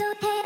to take